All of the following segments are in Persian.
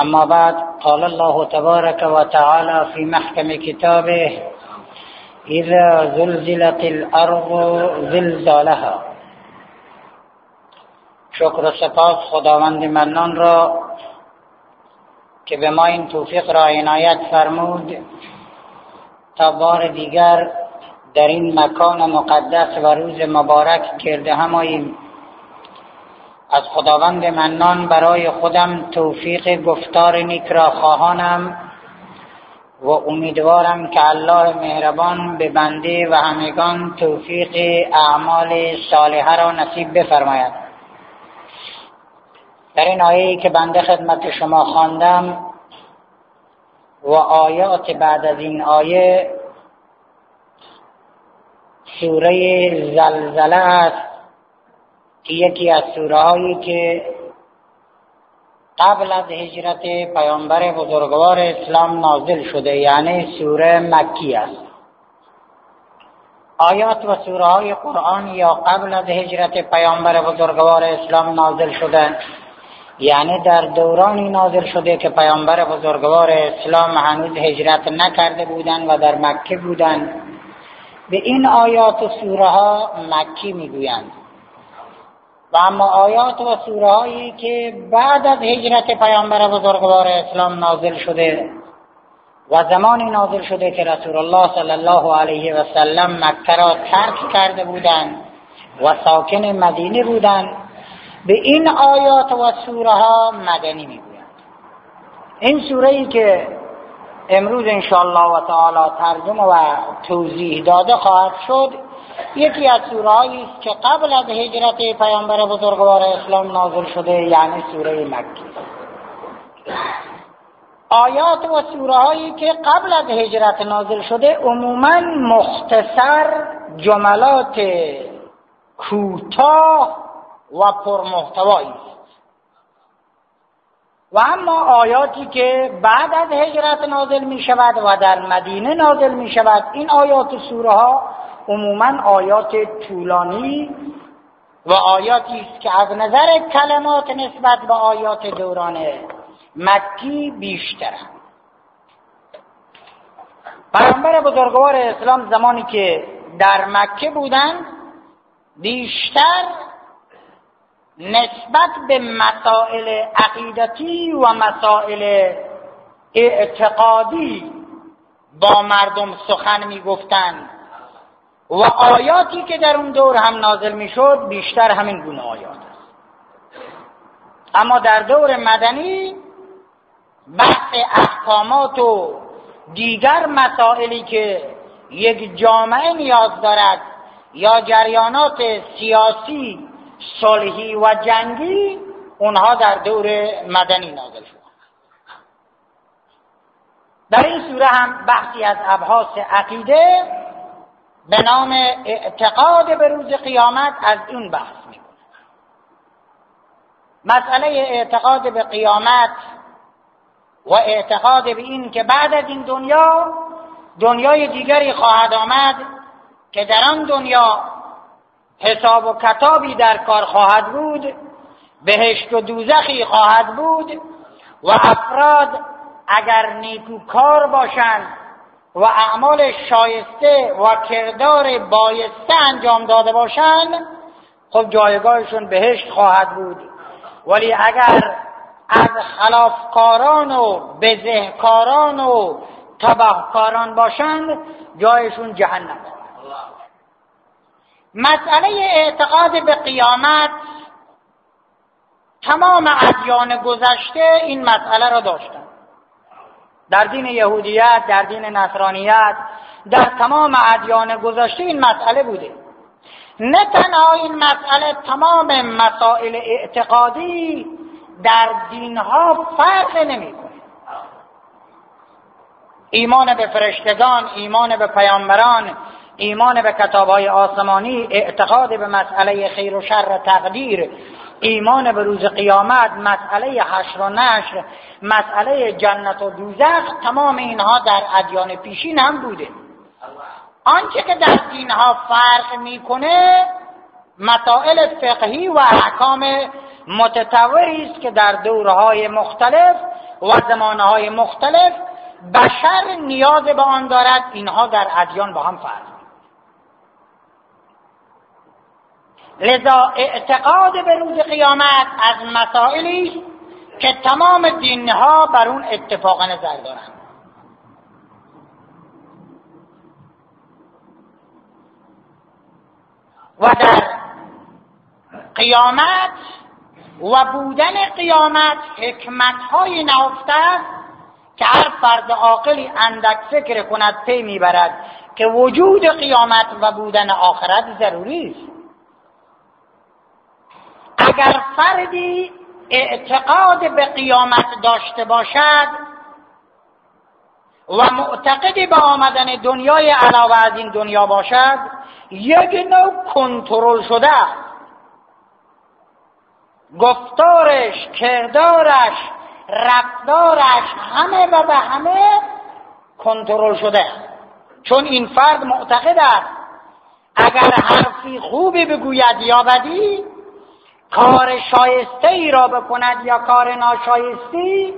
أما بعد قال الله تبارك وتعالى في محكم كتابه إذا زلزلت الأرض زلزالها. شکر و سپاس خداوند منان را که به ما این توفیق را عنایت فرمود تا بار دیگر در این مکان مقدس و روز مبارک کرده هماییم از خداوند منان برای خودم توفیق گفتار نیک را خواهانم و امیدوارم که الله مهربان به بنده و همگان توفیق اعمال صالحه را نصیب بفرماید. در این آیه که بنده خدمت شما خواندم و آیات بعد از این آیه سوره زلزله است. که یکی از سوره هایی که قبل از هجرت پیامبر بزرگوار اسلام نازل شده یعنی سوره مکی است. آیات و سوره های قرآن یا قبل از هجرت پیامبر بزرگوار اسلام نازل شده یعنی در دورانی نازل شده که پیامبر بزرگوار اسلام هنوز هجرت نکرده بودند و در مکه بودند. به این آیات و سوره ها مکی می‌گویند. و اما آیات و سوره هایی که بعد از هجرت پیامبر بزرگوار اسلام نازل شده و زمانی نازل شده که رسول الله صلی الله علیه و سلم مکه را ترک کرده بودند و ساکن مدینه بودند به این آیات و سوره ها مدنی می‌گویند. این سوره ای که امروز انشاءالله و تعالی ترجمه و توضیح داده خواهد شد یکی از سوره است که قبل از هجرت پیامبر بزرگوار اسلام نازل شده یعنی سوره مکی. آیات و سوره هایی که قبل از هجرت نازل شده عموما مختصر جملات کوتاه و پرمحتوایی است. و اما آیاتی که بعد از هجرت نازل می شود و در مدینه نازل می شود این آیات و سوره ها عموما آیات طولانی. و آیاتی است که از نظر کلمات نسبت به آیات دوران مکی بیشترند پیامبر بزرگوار اسلام زمانی که در مکه بودند بیشتر نسبت به مسائل عقیدتی و مسائل اعتقادی با مردم سخن می گفتند و آیاتی که در اون دور هم نازل می‌شد بیشتر همین گونه آیات است. اما در دور مدنی بحث احکامات و دیگر مسائلی که یک جامعه نیاز دارد یا جریانات سیاسی صلحی و جنگی اونها در دور مدنی نازل شد. در این سوره هم بحثی از ابحاث عقیده به نام اعتقاد به روز قیامت از این بحث می‌کنه. مسئله اعتقاد به قیامت و اعتقاد به این که بعد از این دنیا دنیای دیگری خواهد آمد که در آن دنیا حساب و کتابی در کار خواهد بود بهشت و دوزخی خواهد بود و افراد اگر نیکوکار باشند و اعمال شایسته و کردار بایسته انجام داده باشند خب جایگاهشون بهشت خواهد بود. ولی اگر از خلافکاران و بزهکاران و تبهکاران باشند جایشون جهنم مسئله اعتقاد به قیامت تمام ادیان گذشته این مسئله را داشتند در دین یهودیت در دین نصرانیت در تمام ادیان گذشته این مسئله بوده. نه تنها این مسئله تمام مسائل اعتقادی در دینها فرق نمی‌کنه. ایمان به فرشتگان ایمان به پیامبران ایمان به کتابهای آسمانی اعتقاد به مسئله خیر و شر تقدیر ایمان به روز قیامت مسئله حشر و نشر مسئله جنت و دوزخ تمام اینها در ادیان پیشین هم بوده. آنچه که در دینها فرق می‌کنه مسائل فقهی و احکام متطوری است که در دورهای مختلف و زمانهای مختلف بشر نیاز به آن دارد. اینها در ادیان با هم فرق لذا اعتقاد به روز قیامت از مسائلی که تمام دینها بر اون اتفاق نظر دارند و در قیامت و بودن قیامت حکمت های نهفته است که هر فرد عاقلی اندک فکر کند پی می‌برد که وجود قیامت و بودن آخرت ضروری است. اگر فردی اعتقاد به قیامت داشته باشد و معتقدی به آمدن دنیای علاوه از این دنیا باشد یک نوع کنترل شده گفتارش کردارش رفتارش همه و به همه کنترل شده چون این فرد معتقد است اگر حرفی خوبی بگوید یا بدی کار شایسته ای را بکند یا کار ناشایستی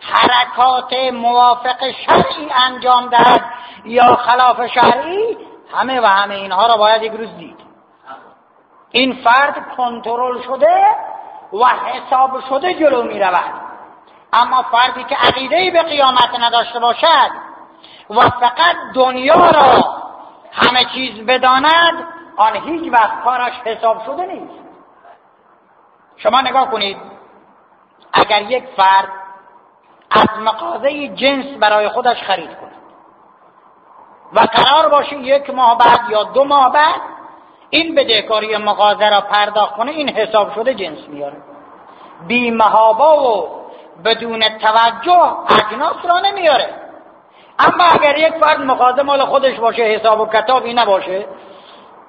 حرکات موافق شرعی انجام دهد یا خلاف شرعی همه و همه اینها را باید یک روز دید. این فرد کنترل شده و حساب شده جلو می رود. اما فردی که عقیده به قیامت نداشته باشد و فقط دنیا را همه چیز بداند آن هیچ وقت کارش حساب شده نیست. شما نگاه کنید. اگر یک فرد از مقاضه جنس برای خودش خرید کند و قرار باشه یک ماه بعد یا دو ماه بعد این بدهکاری مغازه را پرداخت کنه این حساب شده جنس میاره. بی مهابا و بدون توجه اجناس را نمیاره. اما اگر یک فرد مغازه مال خودش باشه حساب و کتابی نباشه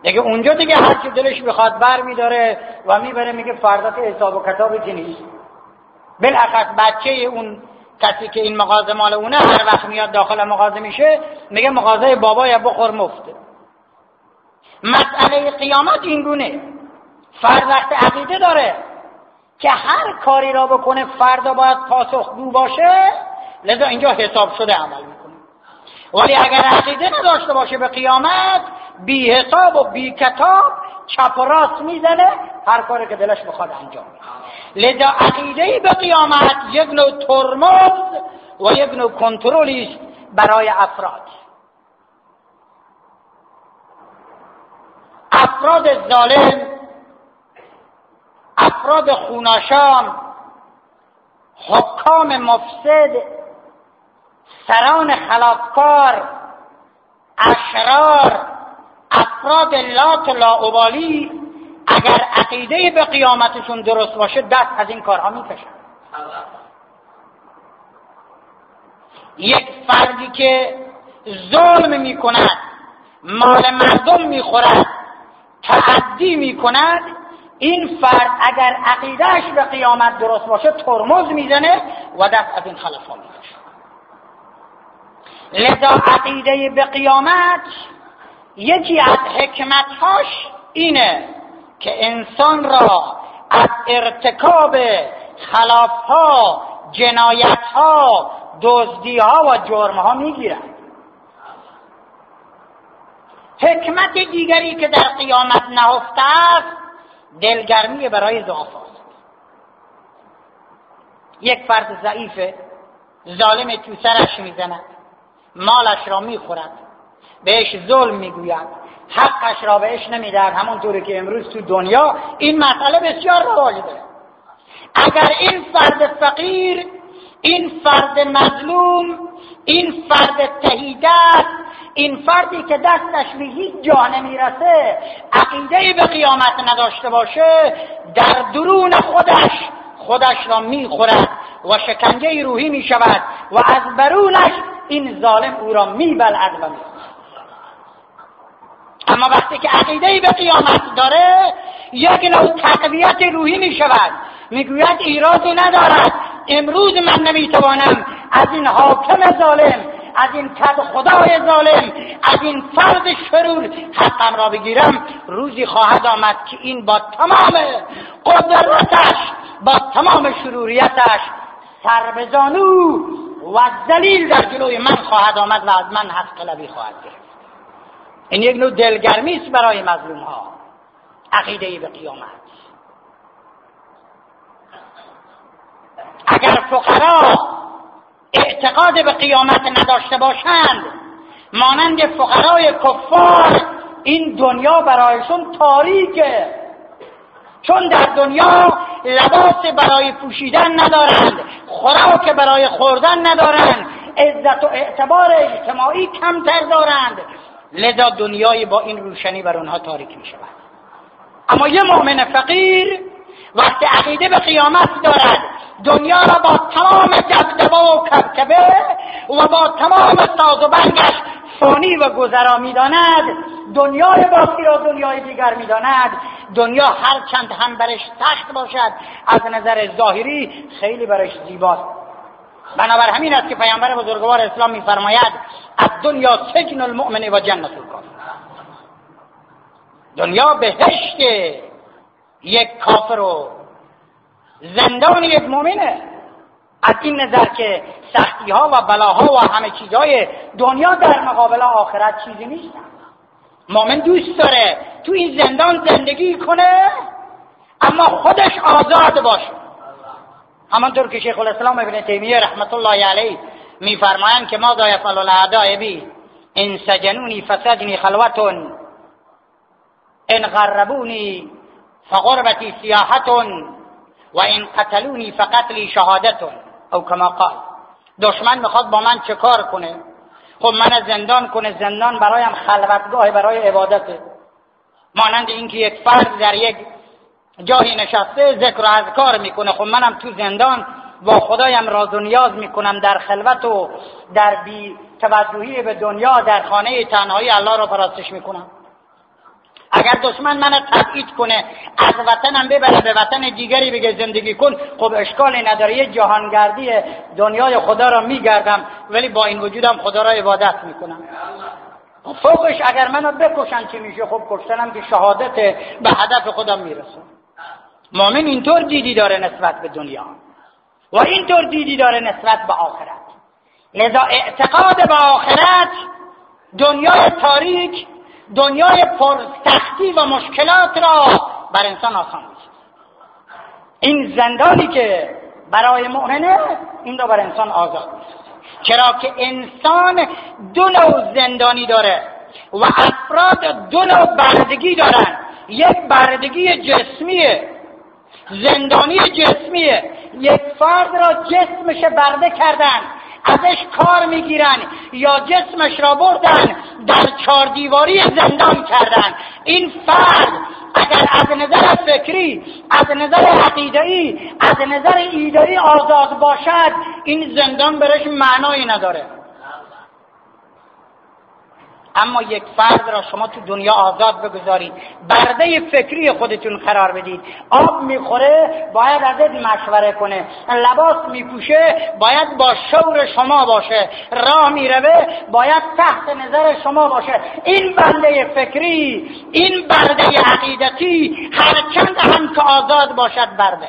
دیگه اونجا دیگه هر چی دلش بخواد بر میداره و می‌بره میگه فردا که حساب و کتابی که نیست. بالاخص بچه اون کسی که این مغازه مال اونه هر وقت میاد داخل مغازه میشه میگه مغازه بابای بخور مفته. مسئله قیامت اینگونه. فرد وقت عقیده داره که هر کاری را بکنه فردا باید پاسخگو باشه لذا اینجا حساب شده عمل ولی اگر عقیده نداشته باشه به قیامت بی حساب و بی کتاب چپ و راست می‌زنه هر کاری که دلش بخواد انجام لذا عقیده به قیامت یک نوع ترمز و یک نوع کنترلی برای افراد. افراد ظالم افراد خوناشام حکام مفسد سران خلافکار اشرار افراد لات لاعبالی اگر عقیده به قیامتشون درست باشه دست از این کارها می‌کشن. یک فردی که ظلم می‌کند مال مردم می‌خورد تعدی می‌کند این فرد اگر عقیدهش به قیامت درست باشه ترمز می‌زنه و دست از این خلفا می‌کشه. لذا عقیده به قیامت یکی از حکمتهاش اینه که انسان را از ارتکاب خلافها جنایتها دزدیها و جرمها می‌گیرد. حکمت دیگری که در قیامت نهفته است دلگرمی برای ضعفا یک فرد ضعیف ظالم تو سرش می‌زند. مالش را می‌خورد. بهش ظلم می‌گوید. حقش را بهش نمی‌دهد. همونطوری که امروز تو دنیا این مسئله بسیار رواج داره. اگر این فرد فقیر این فرد مظلوم این فرد تهیده این فردی که دستش به هیچ جا نمی‌رسه عقیده به قیامت نداشته باشه در درون خودش خودش را می‌خورد و شکنجه روحی می‌شود و از برونش این ظالم او را میبلعد و اما وقتی که عقیده ای به قیامت داره یک نوع تقویت روحی می شود می‌گوید ایرادی ندارد. امروز من نمی‌توانم از این حاکم ظالم از این کد خدای ظالم از این فرد شرور حقم را بگیرم. روزی خواهد آمد که این با تمام قدرتش با تمام شروریتش سربزانو و زلیل در جلوی من خواهد آمد و از من حق طلبی خواهد گرفت. این یک نوع دلگرمی است برای مظلوم ها عقیده به قیامت. اگر فقرا اعتقاد به قیامت نداشته باشند مانند فقرای کفار این دنیا برایشون تاریکه. چون در دنیا لباس برای پوشیدن ندارند خوراک برای خوردن ندارند عزت و اعتبار اجتماعی کمتر دارند. لذا دنیای با این روشنی بر اونها تاریک می شود اما یه مؤمن فقیر وقتی عقیده به قیامت دارد دنیا را با تمام دبدبه و کبکبه و با تمام ساز و برگش فانی و گذرا می‌داند دنیای باقی را دنیای دیگر می‌داند. دنیا هر چند هم برش تخت باشد از نظر ظاهری خیلی برش زیباست. بنابر همین است که پیامبر بزرگوار اسلام میفرماید از دنیا سجن المؤمن و جنت الکافر. دنیا بهشت یک کافر و زندان یک مؤمنه. از این نظر که سختی ها و بلاها و همه چیزهای دنیا در مقابل آخرت چیزی نیست مؤمن دوست داره تو این زندان زندگی کنه اما خودش آزاد باشه. همانطور که شیخ الاسلام ابن تیمیه رحمت الله علیه میفرمایند که ما یفعل الاعداء بی ان سجنونی فسجنی خلوتون ان غربونی فغربتی سیاحتون و این قتلونی فقتلی شهادتون. او کما قال دشمن می‌خواد با من چه کار کنه؟ خب من زندان کنه زندان برایم خلوتگاه برای عبادته مانند اینکه یک فرد در یک جایی نشسته ذکر و اذکار می‌کنه. خب منم تو زندان با خدایم راز و نیاز می‌کنم در خلوت و در بی توجهی به دنیا در خانه تنهایی الله را پرستش می‌کنم. اگر دشمن من تبعید کنه از وطنم ببره به وطن دیگری بگه زندگی کن خب اشکالی نداره یه جهانگردی دنیای خدا را میگردم ولی با این وجودم خدا را عبادت می‌کنم. خب فوقش اگر منو بکشن چی میشه؟ خب کشتنم که شهادت به هدف خودم می‌رسم مؤمن اینطور دیدی داره نسبت به دنیا. و اینطور دیدی داره نسبت به آخرت. لذا اعتقاد به آخرت دنیای تاریک دنیای پر سختی و مشکلات را بر انسان آسان میشه این زندانی که برای مؤمنه این را بر انسان آزاد میشه چرا که انسان دو نوع زندانی داره و افراد دو نوع بردگی دارن. یک بردگی جسمیه زندانی جسمیه. یک فرد را جسمش برده کردن. ازش کار می‌گیرن یا جسمش را بردن در چهار دیواری زندان کردن. این فرد اگر از نظر فکری از نظر عقیدهی از نظر ایدهی آزاد باشد این زندان برش معنایی نداره. اما یک فرد را شما تو دنیا آزاد بگذارید. برده فکری خودتون قرار بدید. آب می‌خوره باید ازت مشوره کنه. لباس میپوشه باید با شور شما باشه. راه می‌روه باید تحت نظر شما باشه. این برده فکری این برده عقیدتی هرچند هم که آزاد باشد برده.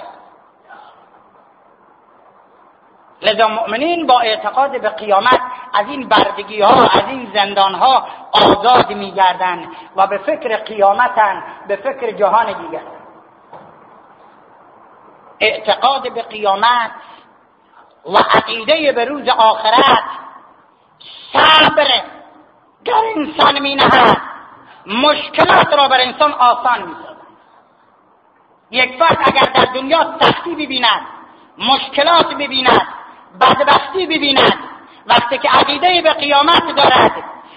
لذا مؤمنین با اعتقاد به قیامت از این بردگی ها از این زندان ها آزاد میگردند و به فکر قیامتن به فکر جهان دیگر. اعتقاد به قیامت و عقیده به روز آخرت صبر در انسان می نهد مشکلات را بر انسان آسان می یک فرد اگر در دنیا سختی ببیند مشکلات ببیند بدبختی ببیند. وقتی که عقیده به قیامت دارد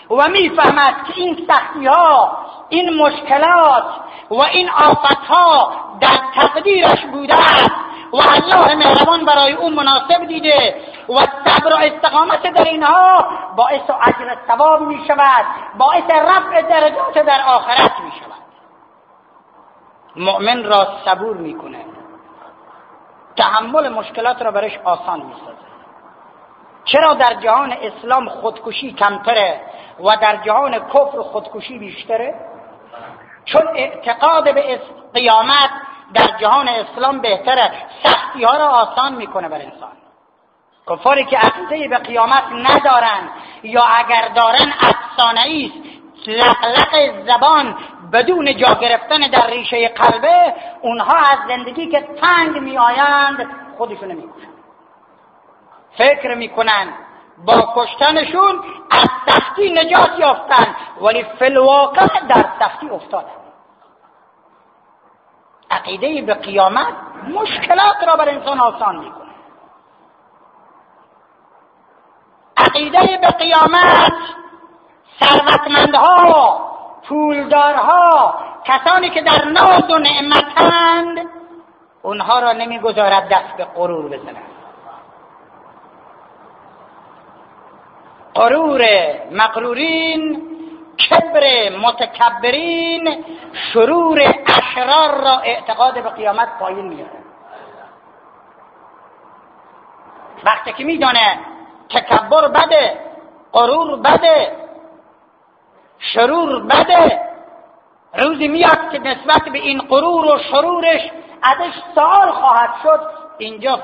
و می‌فهمد که این سختی ها این مشکلات و این آفت ها در تقدیرش بوده است و الله مهربان برای او مناسب دیده و صبر و استقامت در اینها باعث اجر ثواب می شود باعث رفع درجات در آخرت می شود مؤمن را صبور می‌کنه تحمل مشکلات را برش آسان می‌سازه. چرا در جهان اسلام خودکشی کمتره و در جهان کفر خودکشی بیشتره؟ چون اعتقاد به قیامت در جهان اسلام بهتره. سختی ها را آسان می‌کنه بر انسان. کفاری که عقیده به قیامت ندارن یا اگر دارن افسانه است لقلق زبان بدون جا گرفتن در ریشه قلبه اونها از زندگی که تنگ میآیند خودشون نمی‌کشن فکر می‌کنن با کشتنشون از سختی نجات یافتن ولی فلواقع در سختی افتادن. عقیده به قیامت مشکلات را بر انسان آسان می‌کنه. عقیده به قیامت ثروتمندها پولدارها کسانی که در ناز و نعمتند اونها را نمی‌گذارد دست به غرور بزنند. غرور مقرورین کبر متکبرین شرور اشرار را اعتقاد به قیامت پایین میاره وقتی که میدانه تکبر بده غرور بده شرور بده. روزی میاد که نسبت به این غرور و شرورش ازش سوال خواهد شد. اینجا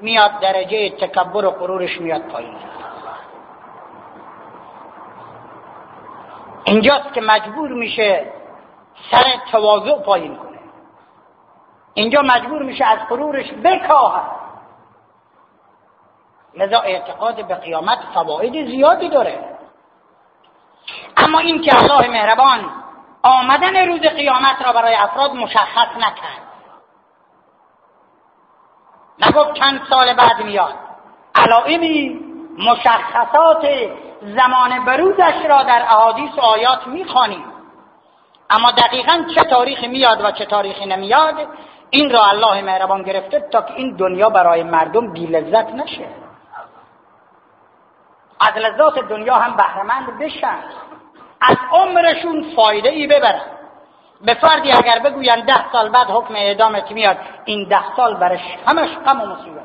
میاد درجه تکبر و غرورش میاد پایین. اینجاست که مجبور میشه سر تواضع پایین کنه. اینجا مجبور میشه از غرورش بکاهد. لذا اعتقاد به قیامت فواید زیادی داره. اما این که الله مهربان آمدن روز قیامت را برای افراد مشخص نکرد. نگفت چند سال بعد میاد. علائمی مشخصات زمان بروزش را در احادیث و آیات می‌خوانیم. اما دقیقا چه تاریخی میاد و چه تاریخی نمیاد این را الله مهربان گرفته تا که این دنیا برای مردم بی لذت نشه. از لذات دنیا هم بهرمند بشن. از عمرشون فایده ای ببرن. به فردی اگر بگوین ده سال بعد حکم اعدامت میاد این ده سال برش همش غم و مصیبت.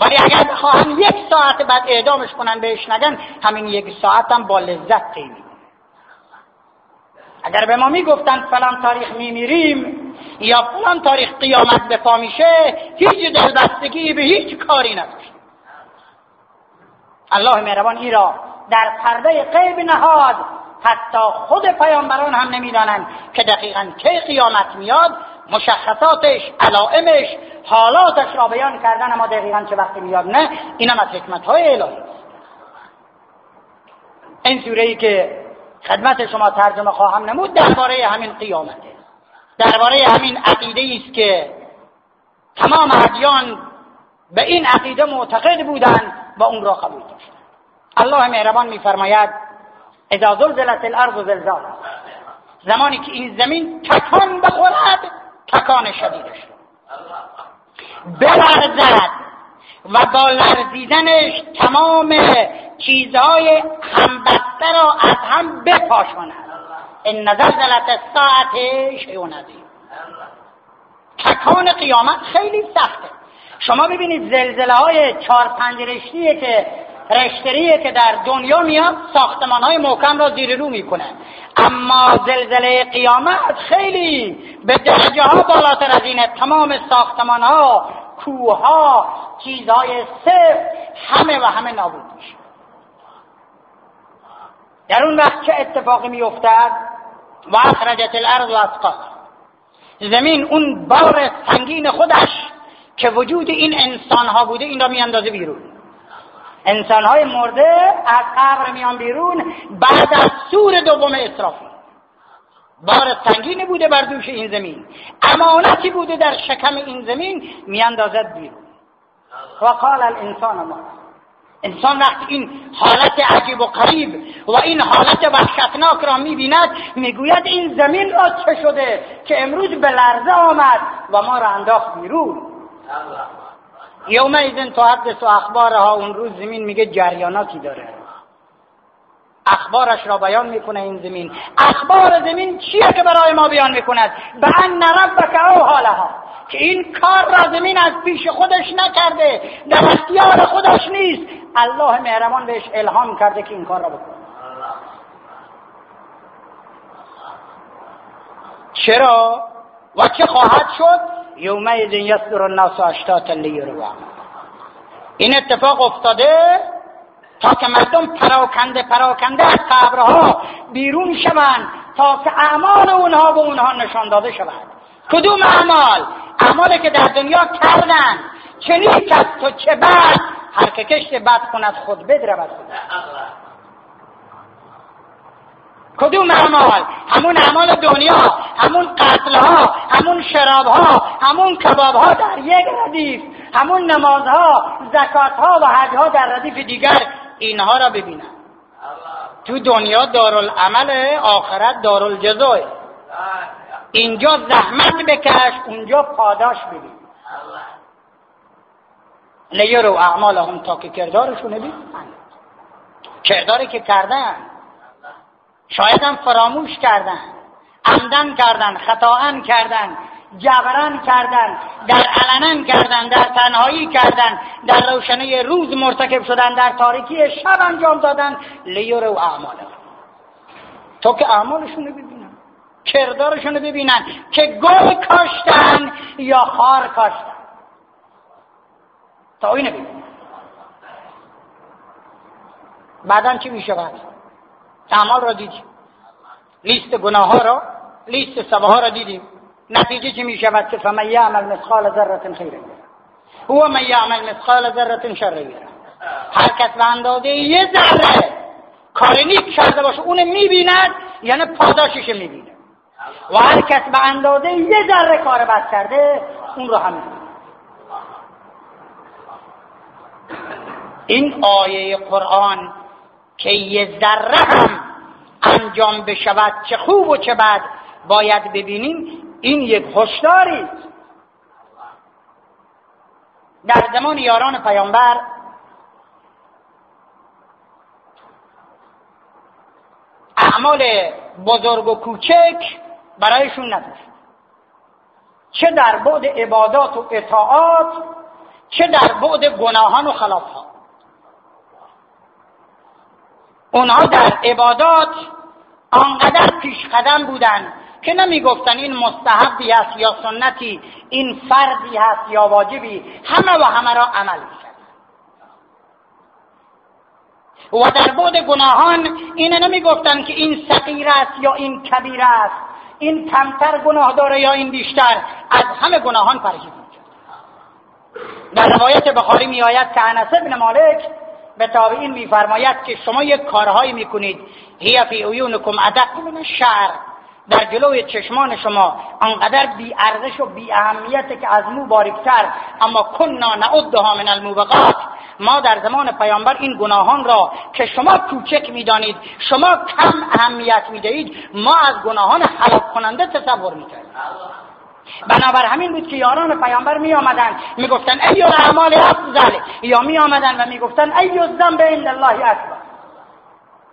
ولی اگر بخواهن یک ساعت بعد اعدامش کنن بهش نگن همین یک ساعت هم با لذت قیمی اگر به ما می‌گفتن فلان تاریخ میمیریم یا فلان تاریخ قیامت به پا میشه هیچ دلبستگی به هیچ کاری نداشت الله مهربان ای را در پرده غیب نهاد. حتی خود پیامبران هم نمی‌دانند که دقیقا کی قیامت میاد. مشخصاتش علائمش حالاتش را بیان کردن اما دقیقا چه وقتی میاد نه؟ این هم از حکمت های الهی. این سوره ای که خدمت شما ترجمه خواهم نمود درباره همین قیامته درباره همین عقیده است که تمام ادیان به این عقیده معتقد بودند و اون را قبول داشتند الله مهربان میفرماید اذا زلزلت الارض زلزال زمانی که این زمین تکان بخورد تکان شدیدش بلرزد و با لرزیدنش تمام چیزهای همبسته را از هم بپاشاند. ان زلزلت الساعت شیء عظیم. تکان قیامت خیلی سخته. شما ببینید زلزله های چهار پنج رشتیه که رشتریه که در دنیا میاد ساختمان های محکم را زیر رو می‌کنه. اما زلزله قیامت خیلی به درجه ها بالاتر از اینه. تمام ساختمان ها کوه ها چیزهای صفر همه و همه نابود میشه. در اون وقت چه اتفاقی میافتد؟ و اخرجت الارض و زمین اون بار سنگین خودش که وجود این انسان ها بوده این را میاندازه بیرون. انسان های مرده از قبر میان بیرون بعد از سور دوم اسرافیل بار سنگینی بوده بر دوش این زمین. امانتی بوده در شکم این زمین میاندازد بیرون. و قال الانسان ما. انسان وقتی این حالت عجیب و قریب و این حالت وحشتناک را می‌بیند می‌گوید این زمین را چه شده که امروز به لرزه آمد و ما را انداخت بیرون. یوم ایزن تو حدث و اخبارها اون روز زمین میگه جریاناتی داره. اخبارش را بیان می‌کنه این زمین. اخبار زمین چیه که برای ما بیان می‌کند؟ به ان ربک او حالها که این کار را زمین از پیش خودش نکرده در اختیار خودش نیست. الله مهربان بهش الهام کرده که این کار را بکنه. چرا؟ و چه خواهد شد؟ یومئذ یصدر الناس اشتاتا لیروا این اتفاق افتاده تا که مردم پراکنده پراکنده از قبرها بیرون شوند تا که اعمال اونها به اونها نشان داده شود. کدوم اعمال؟ اعمالی که در دنیا کردن. چه نیک است و چه بد؟ هر که کشت بد کند خود بدرود. کدوم اعمال همون اعمال دنیا همون قتل ها همون شراب ها همون کباب ها در یک ردیف همون نمازها زکات ها و حج ها در ردیف دیگر اینها را ببینن تو دنیا دارالعمل آخرت دارالجزای. اینجا زحمت بکش اونجا پاداش ببین. لیرو اعمالهم تا که کردارشون ببین کرداری که کردن. شاید هم فراموش کردن عمدن کردن خطاان کردن جبران کردن در علنن کردن در تنهایی کردن در روشنه روز مرتکب شدن در تاریکی شب انجام دادن. لیور و اعمال. تا که اعمالشون رو ببینن کردارشون رو ببینن که گل کاشتن یا خار کاشتن. تا اینو ببینن. بعدا چی می شود اعمال را دیدیم. لیست گناه ها را لیست سبه را دیدیم. نتیجه چی می شود که فمن یعمل مثقال ذره خیر هو من یعمل مثقال ذره شر هر کس به اندازه یه ذره کار نیک کرده باشه اون می‌بیند یعنی پاداشش می‌بینه. و هر کس به اندازه یه ذره کار بد کرده اون رو هم این آیه قرآن که یه ذره هم انجام بشود چه خوب و چه بد باید ببینیم این یک هشداری در زمان یاران پیامبر اعمال بزرگ و کوچک برایشون نداشت چه در بعد عبادات و اطاعات چه در بعد گناهان و خلافات. اونها در عبادات آنقدر پیش قدم بودن که نمی‌گفتن این مستحبی است یا سنتی این فرضی هست یا واجبی همه و همه را عمل می‌کرد و در بود گناهان این نمی‌گفتن که این صغیر است یا این کبیر است این کمتر گناه داره یا این بیشتر از همه گناهان پرهیز می‌کرد در روایت بخاری میآید که انس ابن مالک به تابعین میفرماید که شما یک کارهایی می‌کنید. هی فی عیونکم ادق من الشعر. در جلوی چشمان شما انقدر بی ارزش و بی اهمیت که از مو باریکتر اما کننا نعدها من الموبقات ما در زمان پیامبر این گناهان را که شما کوچک می‌دانید شما کم اهمیت می‌دهید ما از گناهان حلاک کننده تصور می‌کردیم. بنابر همین بود که یاران پیامبر می آمدن می گفتن ای اعمال افضل یا می آمدن و می گفتن ای الذنب عند الله اکبر.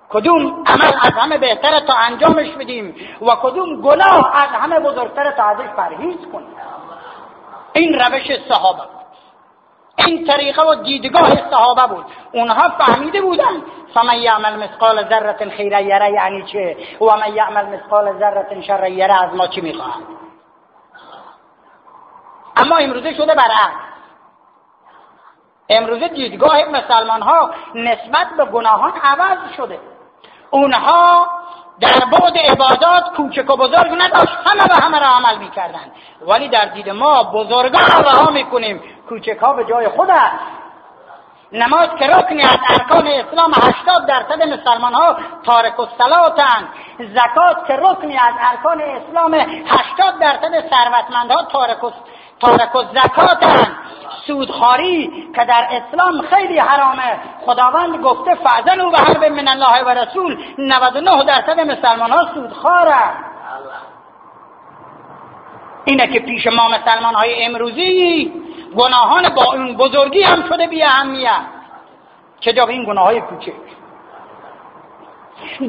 کدوم عمل از همه بهتره تا انجامش بدیم و کدوم گناه از همه بزرگتره تا ازش پرهیز کنیم؟ این روش صحابه این طریقه و دیدگاه صحابه بود. اونها فهمیده بودن فمن یعمل مثقال ذره خیر یره یعنی چه؟ و من یعمل مثقال ذره شر یره از ما چی می‌خواهد؟ اما امروزه شده برعکس. امروزه دیدگاه مسلمان ها نسبت به گناهان عوض شده. اونها در بعد عبادات کوچک و بزرگ نداشت همه به همه را عمل می‌کردن ولی در دید ما بزرگان رها می‌کنیم. کوچک ها به جای خود نماز که رکنی از ارکان اسلام هشتاد درصد مسلمان ها تارک الصلاتن زکات که رکنی از ارکان اسلام هشتاد درصد ثروتمندها تارک تارک الزکاتن سودخاری که در اسلام خیلی حرامه. خداوند گفته فعزن و حرب من الله و رسول. 99 درصد مسلمان ها سودخارن اینه که پیش ما مسلمان های امروزی گناهان با اون بزرگی هم شده بی اهمیت. چه این گناه های کوچک.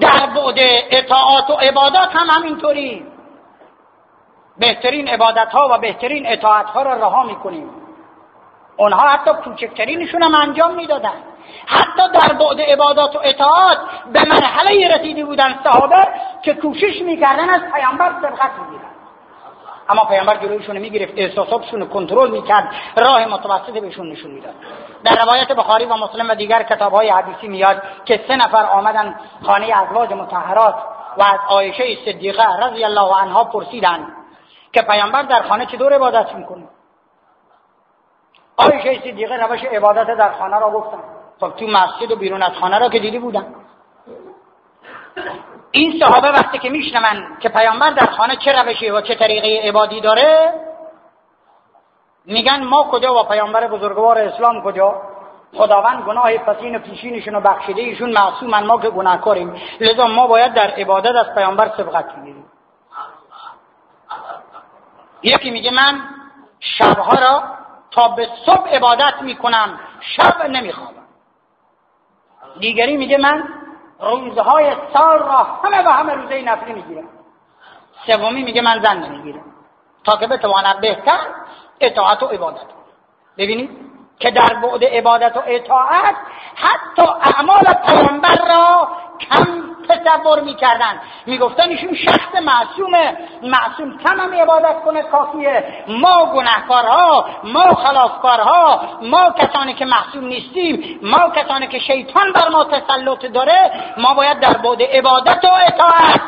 در بعد اطاعات و عبادات هم همینطوری. بهترین عبادت ها و بهترین اطاعت ها را رها می‌کنیم. اونها حتی کوچکترینشون هم انجام می‌دادن. حتی در بعد عبادات و اطاعت به مرحله رسیده بودن صحابه که کوشش می‌کردن از پیامبر سبقت می‌گیرن. اما پیامبر جلویشون می‌گرفت احساساتشون کنترل می‌کرد راه متوسط بهشون نشون می‌داد. در روایت بخاری و مسلم و دیگر کتاب های حدیثی میاد که سه نفر آمدن خانه ازواج متحرات و از عایشه صدیقه رضی الله عنها پرسیدند که پیامبر در خانه چطور عبادت می‌کنه؟ عایشه صدیقه روش عبادت در خانه را گفتن. خب تو مسجد و بیرون از خانه را که دیدی بودن. این صحابه وقتی که میشنون که پیامبر در خانه چه روشی و چه طریقه عبادی داره میگن ما کجا و پیامبر بزرگوار اسلام کجا؟ خداوند گناه پسین و پیشینشون و بخشیده ایشون معصومن ما که گناهکاریم. لذا ما باید در عبادت از پیامبر سبقت بگیریم. یکی میگه من شبها را تا به صبح عبادت می‌کنم شب نمیخوابم. دیگری میگه من روزهای سال را همه و همه روزه نفلی می‌گیرم. سومی میگه من زن نمی‌گیرم. تا که بتوانم بهتر اطاعت و عبادت ببینید که در بعد عبادت و اطاعت حتی اعمال پیامبر را کم تصور می‌کردن. می‌گفتن ایشون شخص معصومه. معصوم تمام عبادت کنه کافیه. ما گناهکارها ما خلافکارها ما کسانی که معصوم نیستیم ما کسانی که شیطان بر ما تسلط داره ما باید در بعد عبادت و اطاعت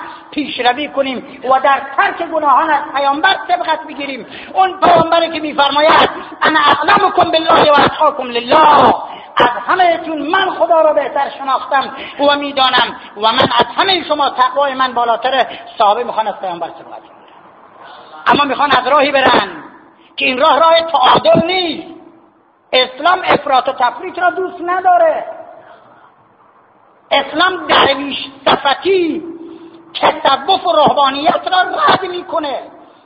پیشروی کنیم و در ترک گناهان از پیامبر سبقت بگیریم. اون پیامبری که میفرماید انا اعلمکم بالله و اتقاکم لله. از همهتون من خدا را بهتر شناختم و می‌دانم و من از همه شما تقوای من بالاتر صحابه می‌خوان از پیامبر سبقت اما می‌خوان از راهی برن که این راه راه تعادل نیست. اسلام افراط و تفریط را دوست نداره. اسلام درویش صفتی. تصوف و روحانیت را رد می‌کنه.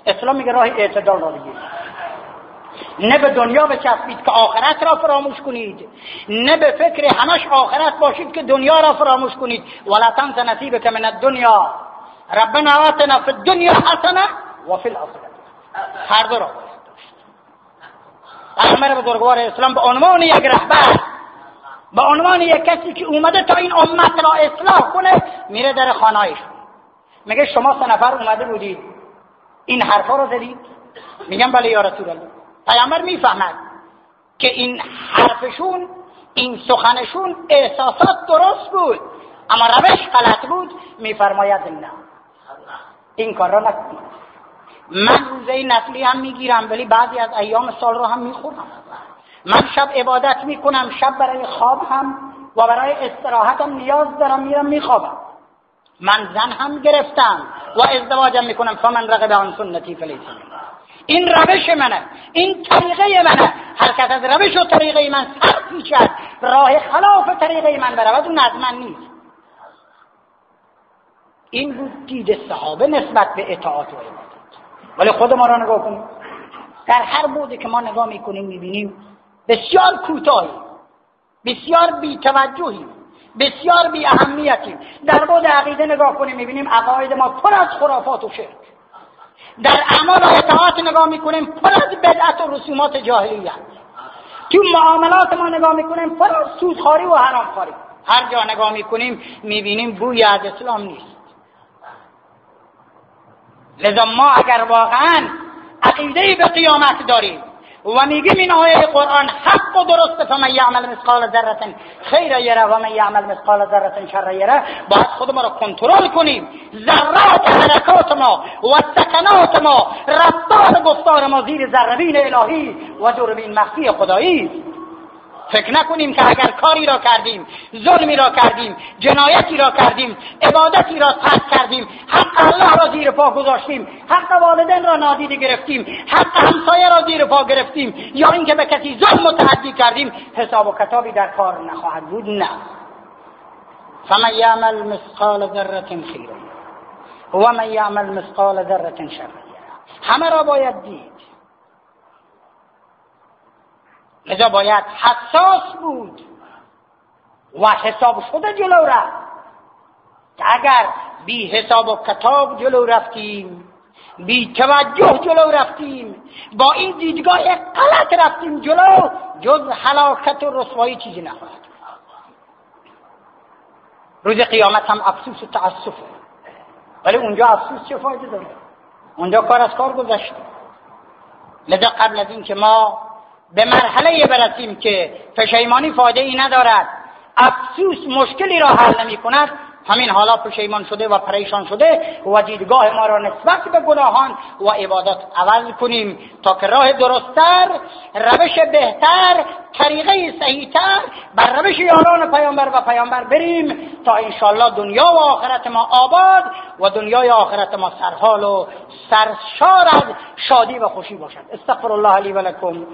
اسلام میگه راه اعتدال را بگیرید نه به دنیا بچسبید که آخرت را فراموش کنید. نه به فکر همش آخرت باشید که دنیا را فراموش کنید. ولا تنس که من الدنیا. ربنا آتنا فی الدنیا حسنه و فی الاخره هر دو را پیغمبر بزرگوار اسلام به عنوان یک رهبر به عنوان یک کسی که اومده تا این امت را اصلاح کنه میره در خانهایش. میگه شما سه نفر اومده بودید. این حرفا رو زدید. میگم بله یا رسول الله. پیامبر می‌فهمد که این حرفشون این سخنشون احساسات درست بود. اما روش غلط بود. میفرماید نه. این کار را نکنید. من روزه نسلی هم می‌گیرم ولی بعضی از ایام سال رو هم می‌خورم من شب عبادت می‌کنم شب برای خواب هم و برای استراحتم نیاز دارم میرم میخوابم. من زن هم گرفتم و ازدواجم می‌کنم فمن رغب عن سنتی فلیس این روش منه این طریقه منه. هر از روش و طریقه من سر پیچد راه خلاف طریقه من برود اون از من نیست. این بود دید صحابه نسبت به اطاعت و عبادت. ولی خود ما را نگاه کنیم. در هر بوده که ما نگاه می‌کنیم می‌بینیم بسیار کوتاهی بسیار بیتوجهی. بسیار بی اهمیتیم. در بود عقیده نگاه کنیم می‌بینیم عقاید ما پر از خرافات و شرک. در اعمال و اطاعات نگاه می‌کنیم پر از بدعت و رسومات جاهلیت. تو معاملات ما نگاه می‌کنیم پر از سودخواری و حرامخواری. هر جا نگاه می‌کنیم می‌بینیم بوی از اسلام نیست. لذا ما اگر واقعا عقیده به قیامت داریم و میگیم این آیه قرآن حق و درسته فمن یعمل مثقال ذره خیر یره و من یعمل مثقال ذره شر یره. باید خود ما را کنترل کنیم. ذرات حرکات ما و سکنات ما. رفتار گفتار ما زیر ذربین الهی و دوربین مخفی خدایی. فکر نکنیم که اگر کاری را کردیم ظلمی را کردیم جنایتی را کردیم عبادتی را ترک کردیم حق الله را زیر پا گذاشتیم حق والدین را نادیده گرفتیم حق همسایه را زیر پا گرفتیم یا اینکه به کسی ظلم متعدی کردیم حساب و کتابی در کار نخواهد بود نه. فمن یعمل مثقال ذره خیرا و من یعمل مثقال ذره شر همه را باید دید. لذا باید حساس بود و حساب شده جلو رفت. اگر بی حساب و کتاب جلو رفتیم بی توجه جلو رفتیم با این دیدگاه غلط رفتیم جلو جز حلاکت و رسوایی چیزی نخواهد روز قیامت هم افسوس و تعصف ولی اونجا افسوس چه فایده داره؟ اونجا کار از کار گذشته. لذا قبل از اینکه ما به مرحله برسیم که پشیمانی فایده ای ندارد. افسوس مشکلی را حل نمی کند همین حالا پشیمان شده و پریشان شده و دیدگاه ما را نسبت به گناهان و عبادت عوض کنیم تا که راه درستتر روش بهتر طریقه صحیحتر بر روش یاران پیامبر و پیامبر بریم تا انشالله دنیا و آخرت ما آباد و دنیای آخرت ما سرحال و سرشار از شادی و خوشی باشد. استغفر الله علی و لکم.